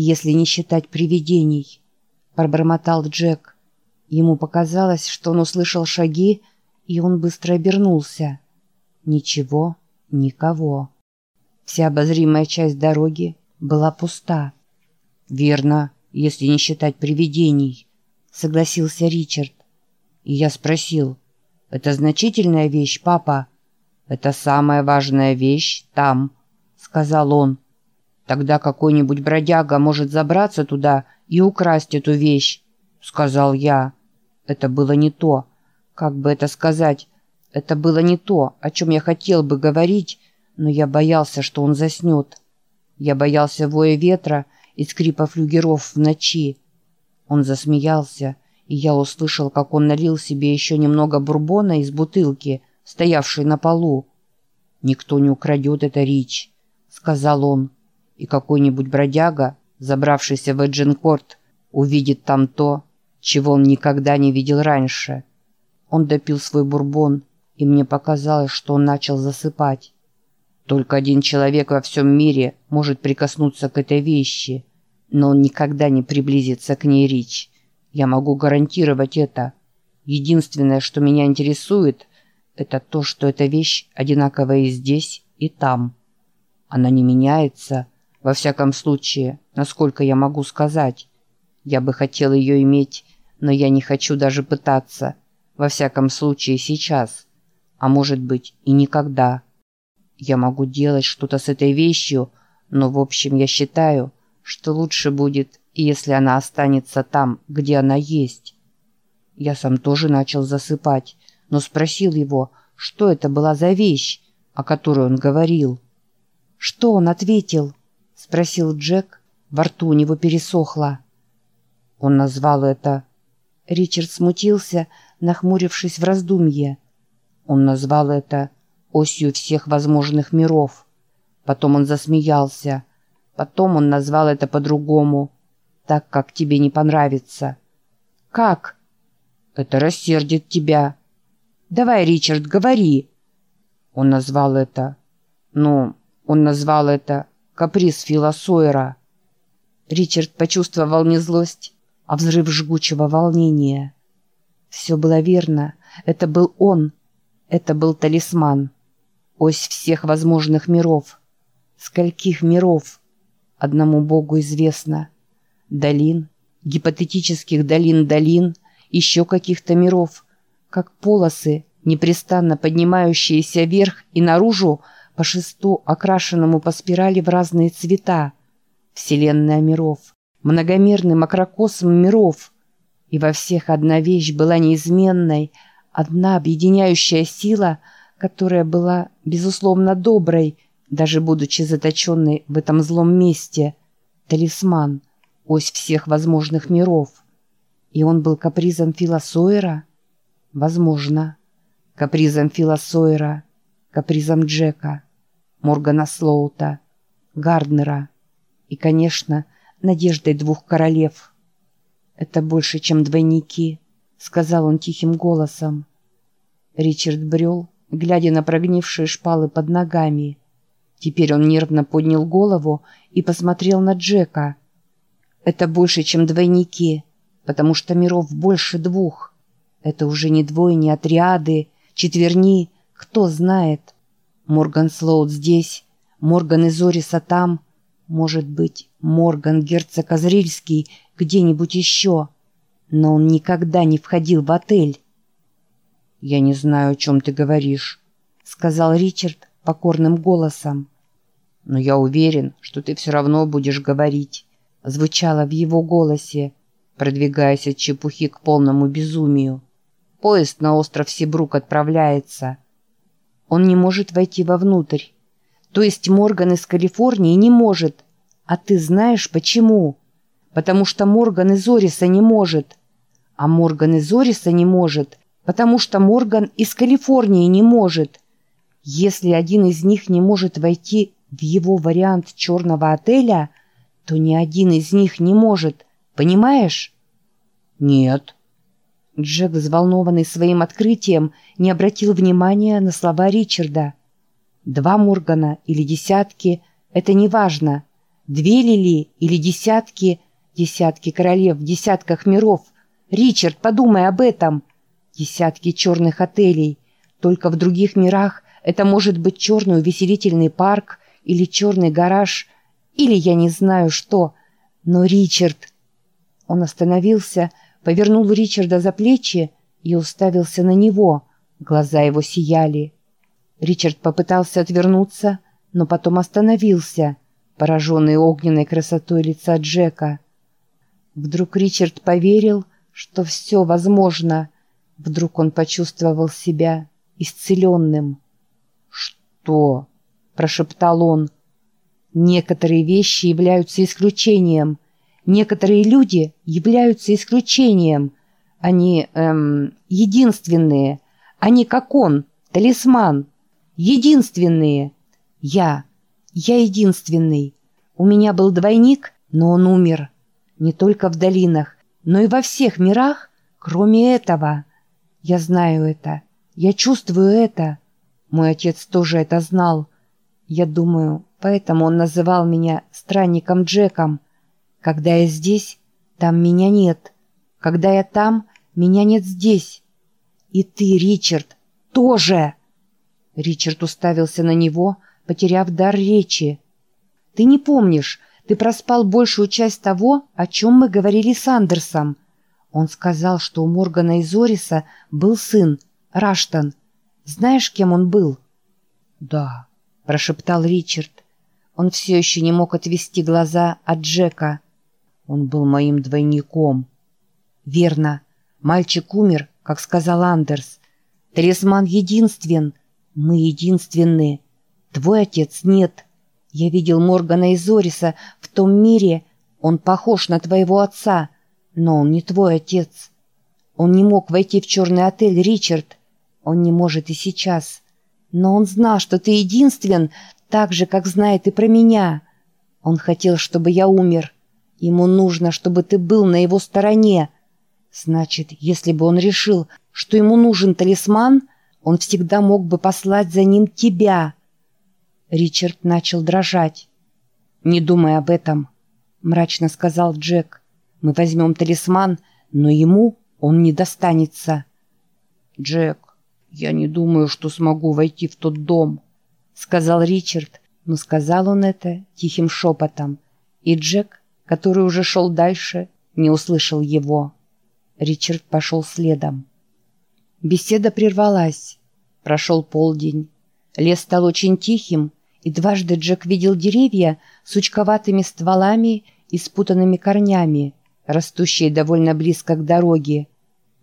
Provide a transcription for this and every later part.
если не считать привидений», — пробормотал Джек. Ему показалось, что он услышал шаги, и он быстро обернулся. Ничего, никого. Вся обозримая часть дороги была пуста. «Верно, если не считать привидений», — согласился Ричард. И я спросил, «Это значительная вещь, папа?» «Это самая важная вещь там», — сказал он. «Тогда какой-нибудь бродяга может забраться туда и украсть эту вещь», — сказал я. Это было не то. Как бы это сказать? Это было не то, о чем я хотел бы говорить, но я боялся, что он заснет. Я боялся воя ветра и скрипа флюгеров в ночи. Он засмеялся, и я услышал, как он налил себе еще немного бурбона из бутылки, стоявшей на полу. «Никто не украдет это, Рич», — сказал он, «и какой-нибудь бродяга, забравшийся в Эджинкорт, увидит там то, чего он никогда не видел раньше». Он допил свой бурбон, и мне показалось, что он начал засыпать. Только один человек во всем мире может прикоснуться к этой вещи, но он никогда не приблизится к ней, Рич. Я могу гарантировать это. Единственное, что меня интересует, это то, что эта вещь одинаковая и здесь, и там. Она не меняется, во всяком случае, насколько я могу сказать. Я бы хотел ее иметь, но я не хочу даже пытаться, во всяком случае сейчас, а может быть и никогда. Я могу делать что-то с этой вещью, но в общем я считаю, что лучше будет, если она останется там, где она есть. Я сам тоже начал засыпать, но спросил его, что это была за вещь, о которой он говорил. «Что он ответил?» — спросил Джек. Во рту у него пересохло. Он назвал это... Ричард смутился, нахмурившись в раздумье. Он назвал это осью всех возможных миров. Потом он засмеялся. Потом он назвал это по-другому, так как тебе не понравится. «Как?» «Это рассердит тебя». «Давай, Ричард, говори». Он назвал это... Ну, он назвал это каприз Фила Сойера. Ричард почувствовал не злость, а взрыв жгучего волнения. Все было верно. Это был он. Это был талисман. Ось всех возможных миров. Скольких миров? Одному Богу известно. Долин, гипотетических долин-долин, еще каких-то миров, как полосы, непрестанно поднимающиеся вверх и наружу по шесту, окрашенному по спирали в разные цвета. Вселенная миров, многомерный макрокосм миров. И во всех одна вещь была неизменной, одна объединяющая сила — которая была, безусловно, доброй, даже будучи заточенной в этом злом месте. Талисман, ось всех возможных миров. И он был капризом Фила Сойера? Возможно. Капризом Фила Сойера, капризом Джека, Моргана Слоута, Гарднера и, конечно, надеждой двух королев. «Это больше, чем двойники», — сказал он тихим голосом. Ричард брел, глядя на прогнившие шпалы под ногами. Теперь он нервно поднял голову и посмотрел на Джека. «Это больше, чем двойники, потому что миров больше двух. Это уже не двойни, отряды, четверни, кто знает. Морган Слоуд здесь, Морган из Ориса там, может быть, Морган герцог Азрильский где-нибудь еще. Но он никогда не входил в отель». «Я не знаю, о чем ты говоришь», — сказал Ричард покорным голосом. «Но я уверен, что ты все равно будешь говорить», — звучало в его голосе, продвигаясь от чепухи к полному безумию. «Поезд на остров Сибрук отправляется. Он не может войти вовнутрь. То есть Морган из Калифорнии не может. А ты знаешь, почему? Потому что Морган из Ориса не может. А Морган из Ориса не может, потому что Морган из Калифорнии не может. Если один из них не может войти в его вариант черного отеля, то ни один из них не может. Понимаешь? Нет. Джек, взволнованный своим открытием, не обратил внимания на слова Ричарда. Два Моргана или десятки — это не важно. Две ли или десятки, десятки королев в десятках миров? Ричард, подумай об этом. Десятки черных отелей. Только в других мирах это может быть черный увеселительный парк или черный гараж, или я не знаю что. Но Ричард... Он остановился, повернул Ричарда за плечи и уставился на него. Глаза его сияли. Ричард попытался отвернуться, но потом остановился, пораженный огненной красотой лица Джека. Вдруг Ричард поверил, что все возможно. Вдруг он почувствовал себя исцеленным. «Что?» – прошептал он. «Некоторые вещи являются исключением. Некоторые люди являются исключением. Они, эм, единственные. Они как он, талисман. Единственные. Я. Я единственный. У меня был двойник, но он умер. Не только в долинах, но и во всех мирах, кроме этого. Я знаю это. Я чувствую это. Мой отец тоже это знал. Я думаю, поэтому он называл меня странником Джеком. Когда я здесь, там меня нет. Когда я там, меня нет здесь. И ты, Ричард, тоже!» Ричард уставился на него, потеряв дар речи. «Ты не помнишь, ты проспал большую часть того, о чем мы говорили с Андерсом. Он сказал, что у Моргана и Зориса был сын, Раштан. Знаешь, кем он был?» «Да», — прошептал Ричард. Он все еще не мог отвести глаза от Джека. «Он был моим двойником». «Верно. Мальчик умер, как сказал Андерс. Талисман единствен. Мы единственные. Твой отец нет. Я видел Моргана и Зориса в том мире. Он похож на твоего отца, но он не твой отец. Он не мог войти в черный отель, Ричард. Он не может и сейчас. Но он знал, что ты единствен, так же, как знает и про меня. Он хотел, чтобы я умер. Ему нужно, чтобы ты был на его стороне. Значит, если бы он решил, что ему нужен талисман, он всегда мог бы послать за ним тебя. Ричард начал дрожать. «Не думай об этом», — мрачно сказал Джек. «Мы возьмем талисман, но ему он не достанется». «Джек, я не думаю, что смогу войти в тот дом», — сказал Ричард, но сказал он это тихим шепотом, и Джек, который уже шел дальше, не услышал его. Ричард пошел следом. Беседа прервалась. Прошел полдень. Лес стал очень тихим, и дважды Джек видел деревья с сучковатыми стволами и спутанными корнями, растущие довольно близко к дороге.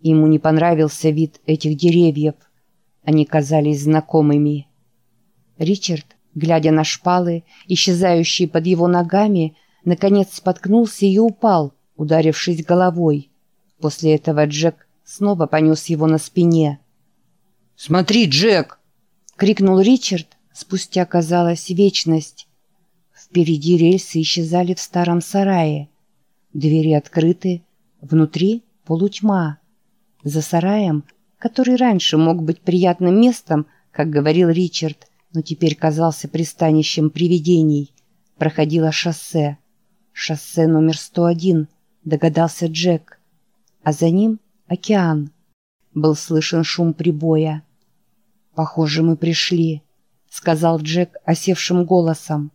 Ему не понравился вид этих деревьев. Они казались знакомыми. Ричард, глядя на шпалы, исчезающие под его ногами, наконец споткнулся и упал, ударившись головой. После этого Джек снова понес его на спине. «Смотри, Джек!» — крикнул Ричард. Спустя, казалось, вечность. Впереди рельсы исчезали в старом сарае. Двери открыты, внутри полутьма. За сараем, который раньше мог быть приятным местом, как говорил Ричард, но теперь казался пристанищем привидений, проходило шоссе. Шоссе номер 101, догадался Джек а за ним океан. Был слышен шум прибоя. «Похоже, мы пришли», — сказал Джек осевшим голосом.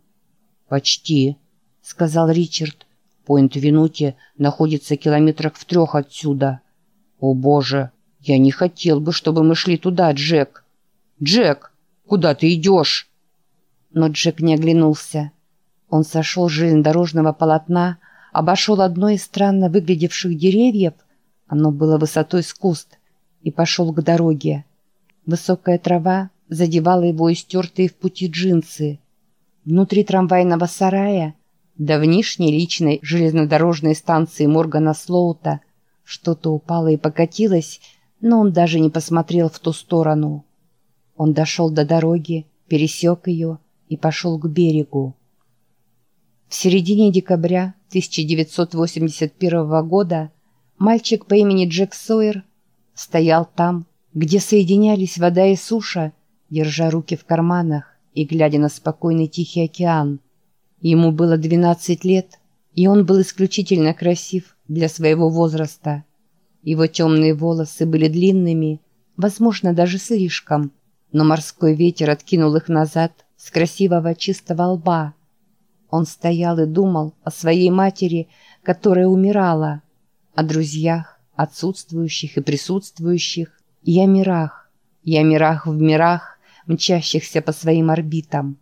«Почти», — сказал Ричард. «Пойнт-Винути находится километрах в трех отсюда». «О, Боже, я не хотел бы, чтобы мы шли туда, Джек». «Джек, куда ты идешь?» Но Джек не оглянулся. Он сошел с железнодорожного полотна, обошел одно из странно выглядевших деревьев — оно было высотой с куст и пошел к дороге. Высокая трава задевала его истертые в пути джинсы. Внутри трамвайного сарая, давнишней личной железнодорожной станции Моргана Слоута, что-то упало и покатилось, но он даже не посмотрел в ту сторону. Он дошел до дороги, пересек ее и пошел к берегу. В середине декабря 1981 года Мальчик по имени Джек Сойер стоял там, где соединялись вода и суша, держа руки в карманах и глядя на спокойный тихий океан. Ему было 12 лет, и он был исключительно красив для своего возраста. Его темные волосы были длинными, возможно, даже слишком, но морской ветер откинул их назад с красивого чистого лба. Он стоял и думал о своей матери, которая умирала, о друзьях, отсутствующих и присутствующих, и о мирах, и о мирах в мирах, мчащихся по своим орбитам.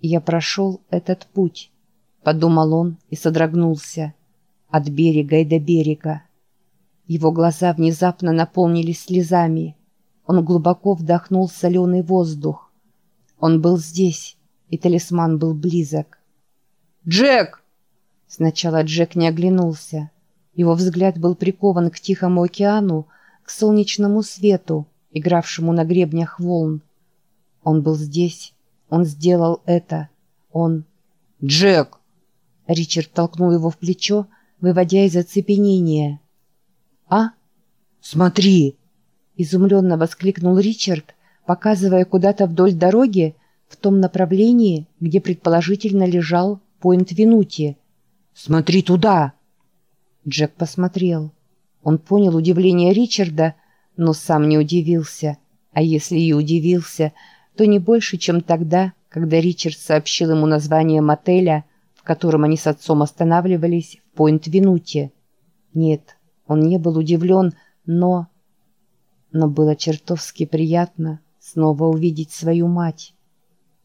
«Я прошел этот путь», — подумал он и содрогнулся, от берега и до берега. Его глаза внезапно наполнились слезами. Он глубоко вдохнул соленый воздух. Он был здесь, и талисман был близок. «Джек!» Сначала Джек не оглянулся. Его взгляд был прикован к Тихому океану, к солнечному свету, игравшему на гребнях волн. Он был здесь. Он сделал это. Он... «Джек!» Ричард толкнул его в плечо, выводя из оцепенения. «А? Смотри!» Изумленно воскликнул Ричард, показывая куда-то вдоль дороги, в том направлении, где предположительно лежал Пойнт Винути. «Смотри туда!» Джек посмотрел. Он понял удивление Ричарда, но сам не удивился. А если и удивился, то не больше, чем тогда, когда Ричард сообщил ему название мотеля, в котором они с отцом останавливались в Пойнт-Винуте. Нет, он не был удивлен, но... Но было чертовски приятно снова увидеть свою мать.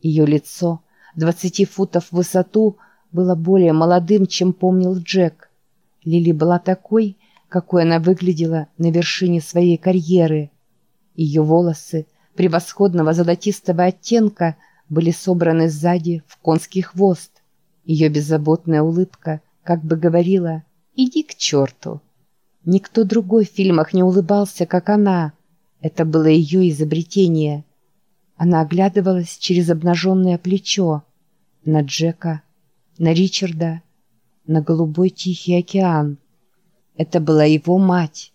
Ее лицо, двадцати футов в высоту, было более молодым, чем помнил Джек. Лили была такой, какой она выглядела на вершине своей карьеры. Ее волосы, превосходного золотистого оттенка, были собраны сзади в конский хвост. Ее беззаботная улыбка как бы говорила «иди к черту». Никто другой в фильмах не улыбался, как она. Это было ее изобретение. Она оглядывалась через обнаженное плечо на Джека, на Ричарда, на голубой тихий океан. Это была его мать.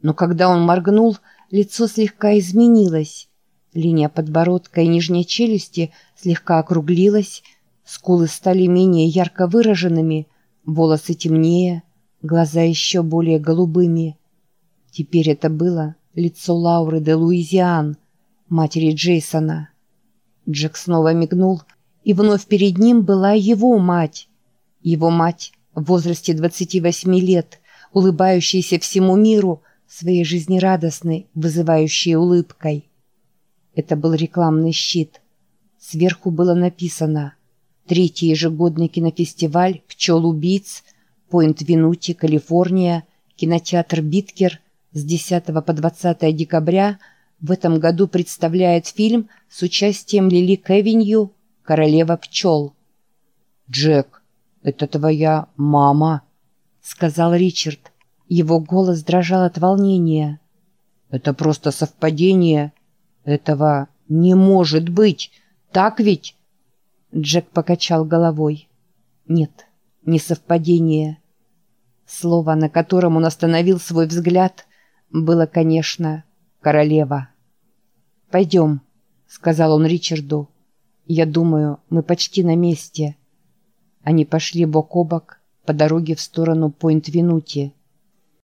Но когда он моргнул, лицо слегка изменилось. Линия подбородка и нижней челюсти слегка округлилась, скулы стали менее ярко выраженными, волосы темнее, глаза еще более голубыми. Теперь это было лицо Лауры де Луизиан, матери Джейсона. Джек снова мигнул, и вновь перед ним была его мать. Его мать в возрасте 28 лет, улыбающаяся всему миру, своей жизнерадостной, вызывающей улыбкой. Это был рекламный щит. Сверху было написано «Третий ежегодный кинофестиваль «Пчел-убийц», Пойнт-Винути, Калифорния, кинотеатр «Биткер» с 10 по 20 декабря в этом году представляет фильм с участием Лили Кевинью «Королева пчел». «Джек, это твоя мама», — сказал Ричард. Его голос дрожал от волнения. «Это просто совпадение. Этого не может быть. Так ведь?» Джек покачал головой. «Нет, не совпадение». Слово, на котором он остановил свой взгляд, было, конечно, «королева». «Пойдем», — сказал он Ричарду. «Я думаю, мы почти на месте». Они пошли бок о бок по дороге в сторону Пойнт-Винути.